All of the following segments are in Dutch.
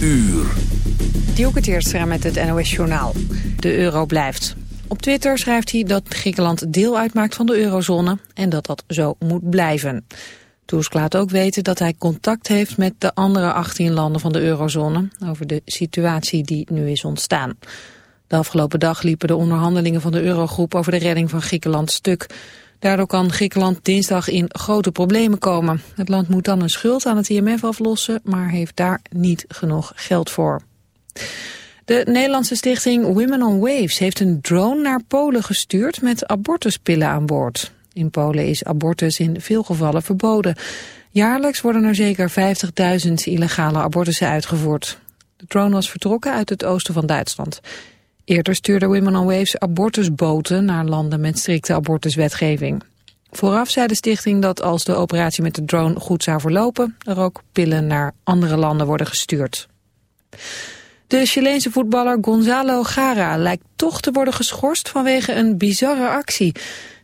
uur. Dielke Teerstra met het NOS Journaal. De euro blijft. Op Twitter schrijft hij dat Griekenland deel uitmaakt van de eurozone... en dat dat zo moet blijven. Tusk laat ook weten dat hij contact heeft met de andere 18 landen van de eurozone... over de situatie die nu is ontstaan. De afgelopen dag liepen de onderhandelingen van de eurogroep... over de redding van Griekenland stuk... Daardoor kan Griekenland dinsdag in grote problemen komen. Het land moet dan een schuld aan het IMF aflossen, maar heeft daar niet genoeg geld voor. De Nederlandse stichting Women on Waves heeft een drone naar Polen gestuurd met abortuspillen aan boord. In Polen is abortus in veel gevallen verboden. Jaarlijks worden er zeker 50.000 illegale abortussen uitgevoerd. De drone was vertrokken uit het oosten van Duitsland. Eerder stuurde Women on Waves abortusboten naar landen met strikte abortuswetgeving. Vooraf zei de stichting dat als de operatie met de drone goed zou verlopen... er ook pillen naar andere landen worden gestuurd. De Chileense voetballer Gonzalo Gara lijkt toch te worden geschorst vanwege een bizarre actie.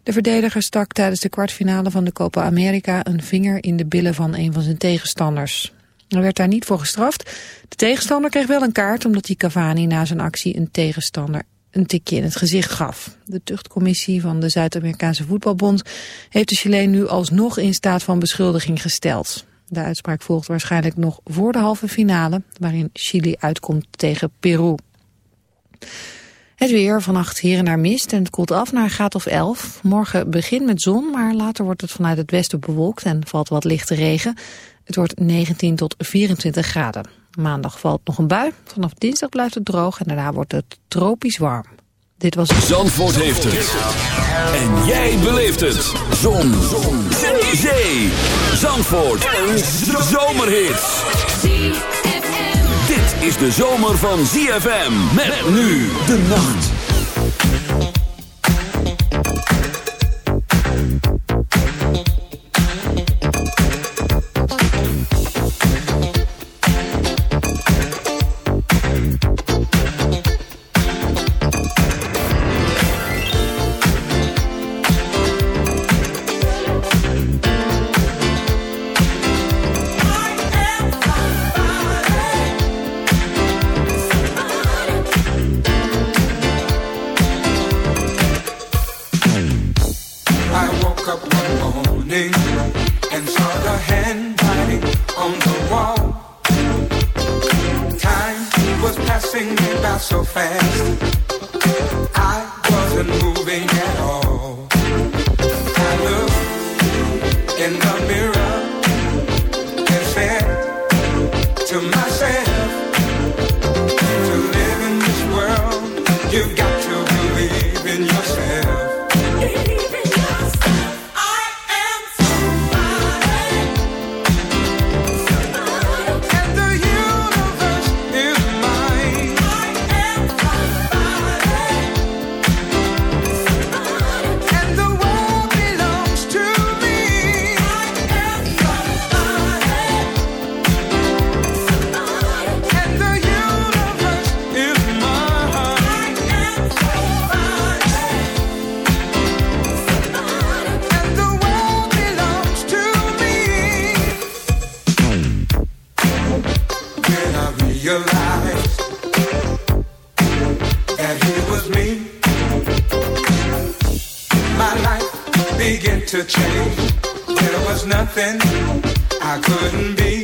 De verdediger stak tijdens de kwartfinale van de Copa America een vinger in de billen van een van zijn tegenstanders. Er werd daar niet voor gestraft. De tegenstander kreeg wel een kaart omdat die Cavani na zijn actie een tegenstander een tikje in het gezicht gaf. De tuchtcommissie van de Zuid-Amerikaanse voetbalbond heeft de Chileen nu alsnog in staat van beschuldiging gesteld. De uitspraak volgt waarschijnlijk nog voor de halve finale, waarin Chili uitkomt tegen Peru. Het weer, vannacht hier en mist en het koelt af naar een of 11. Morgen begint met zon, maar later wordt het vanuit het westen bewolkt en valt wat lichte regen. Het wordt 19 tot 24 graden. Maandag valt nog een bui. Vanaf dinsdag blijft het droog en daarna wordt het tropisch warm. Dit was... Zandvoort heeft het. En jij beleeft het. Zon. Zon. Zee. Zee. Zandvoort. Een zomerhit. Dit is de zomer van ZFM. Met nu de nacht. Realized that he was me. My life began to change. There was nothing I couldn't be.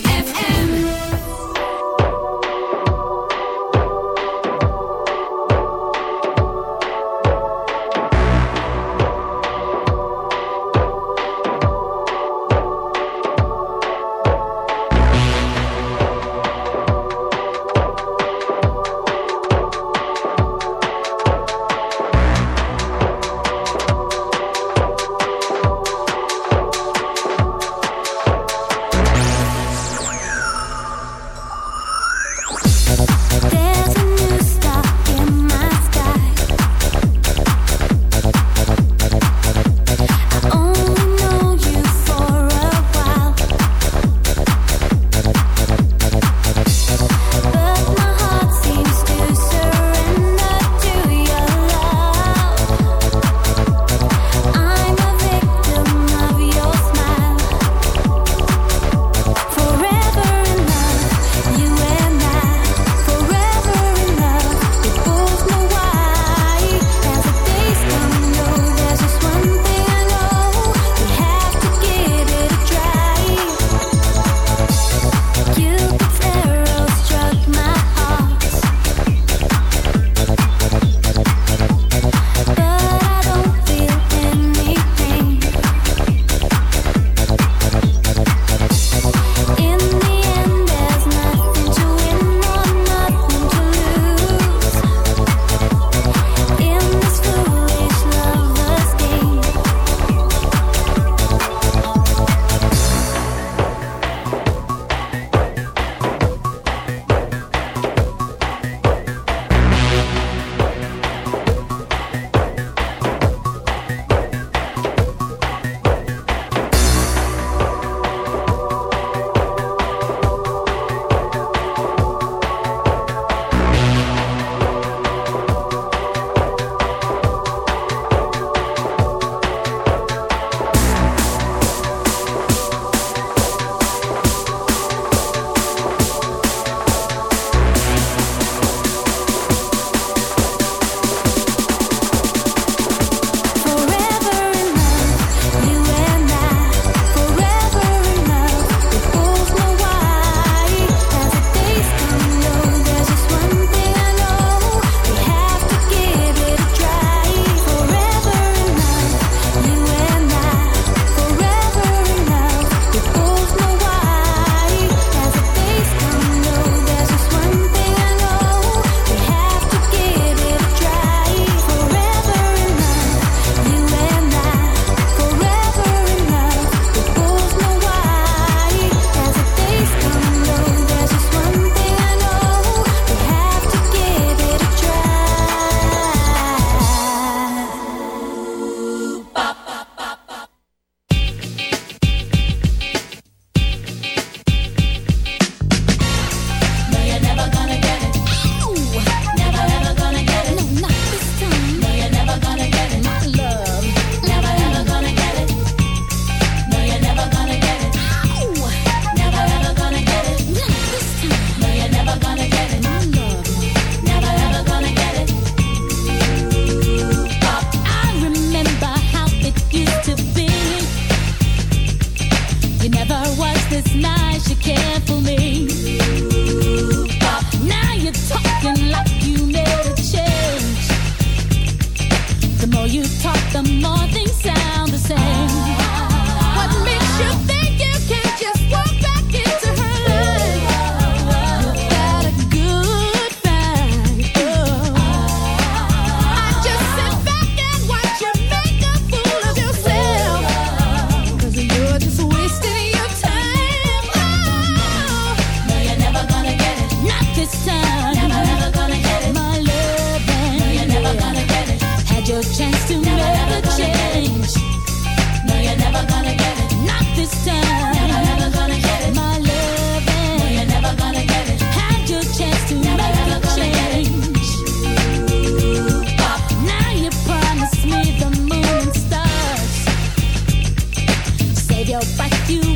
your butt, you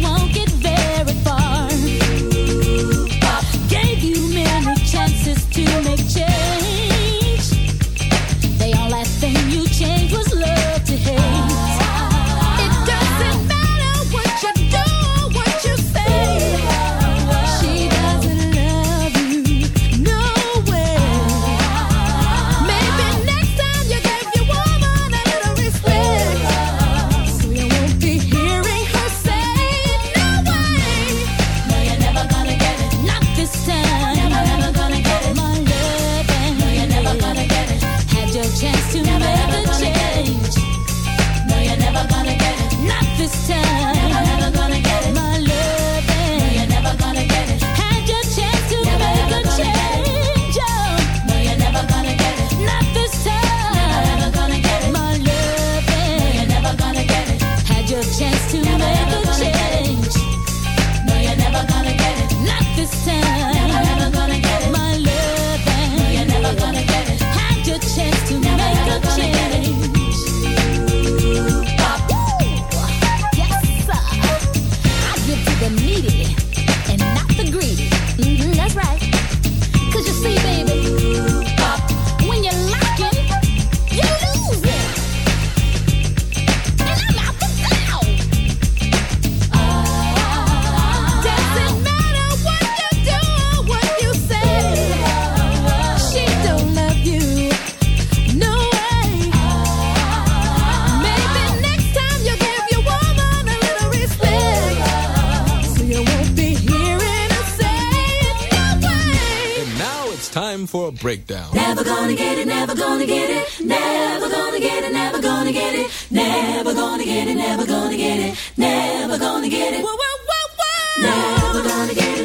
now. Never gonna get it, never gonna get it, never gonna get it, never gonna get it, never gonna get it, never gonna get it, never gonna get it. Whoa, whoa, whoa, whoa. Never gonna get it.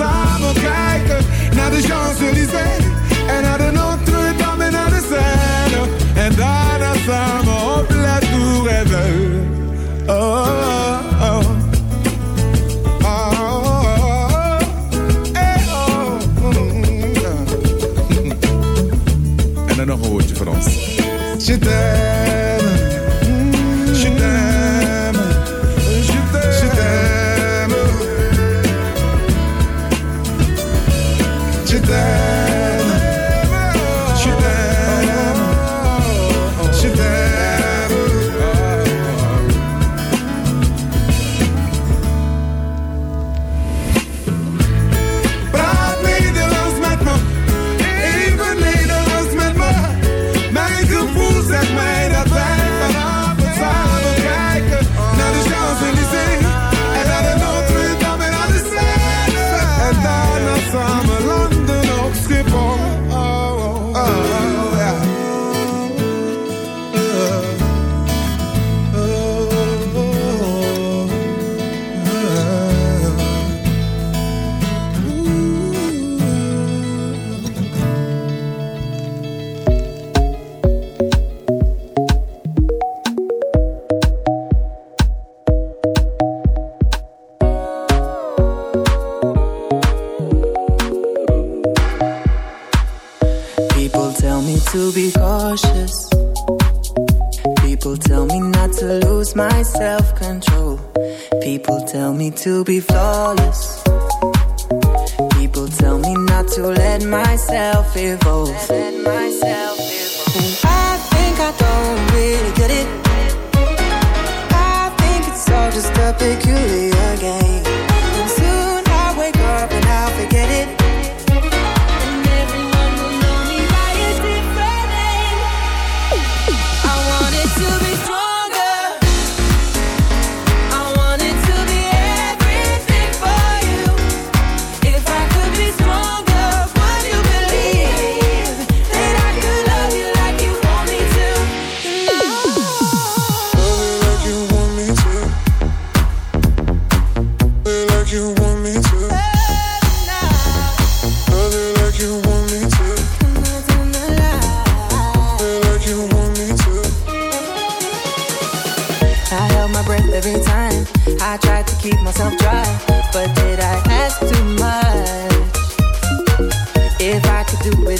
samen kijken naar de Champs-Élysées en naar de Notre-Dame en naar de Seine. En daarna samen op La Tour Eiffel. Oh, oh, oh. En dan nog een woordje voor ons. Je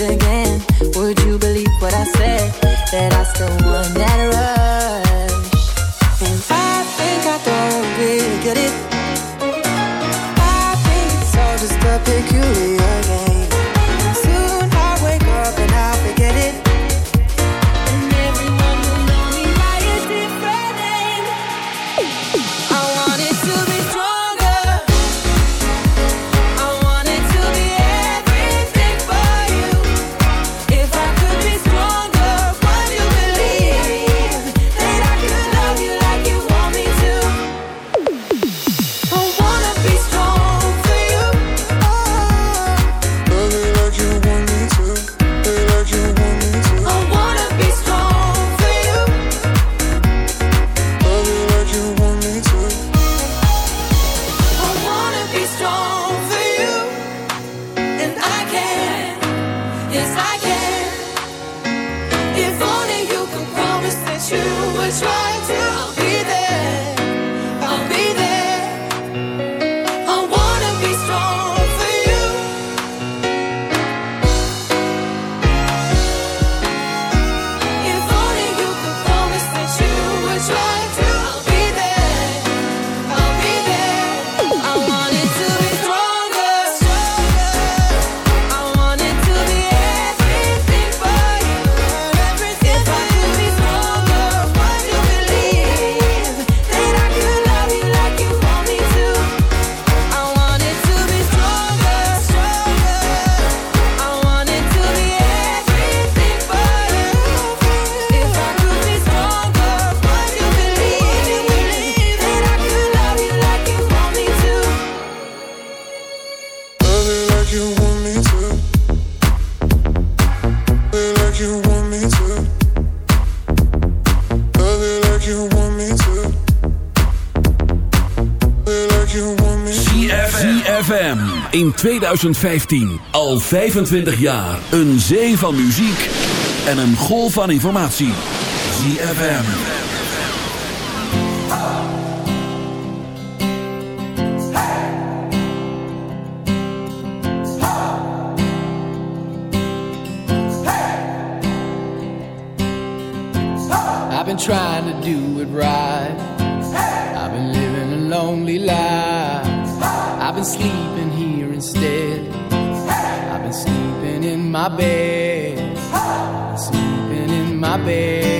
again. Would you believe what I said? That I still in 2015. Al 25 jaar. Een zee van muziek en een golf van informatie. ZFM. I've been trying to do it right. I've been living a lonely life. I've been sleeping my bed, sleeping in my bed.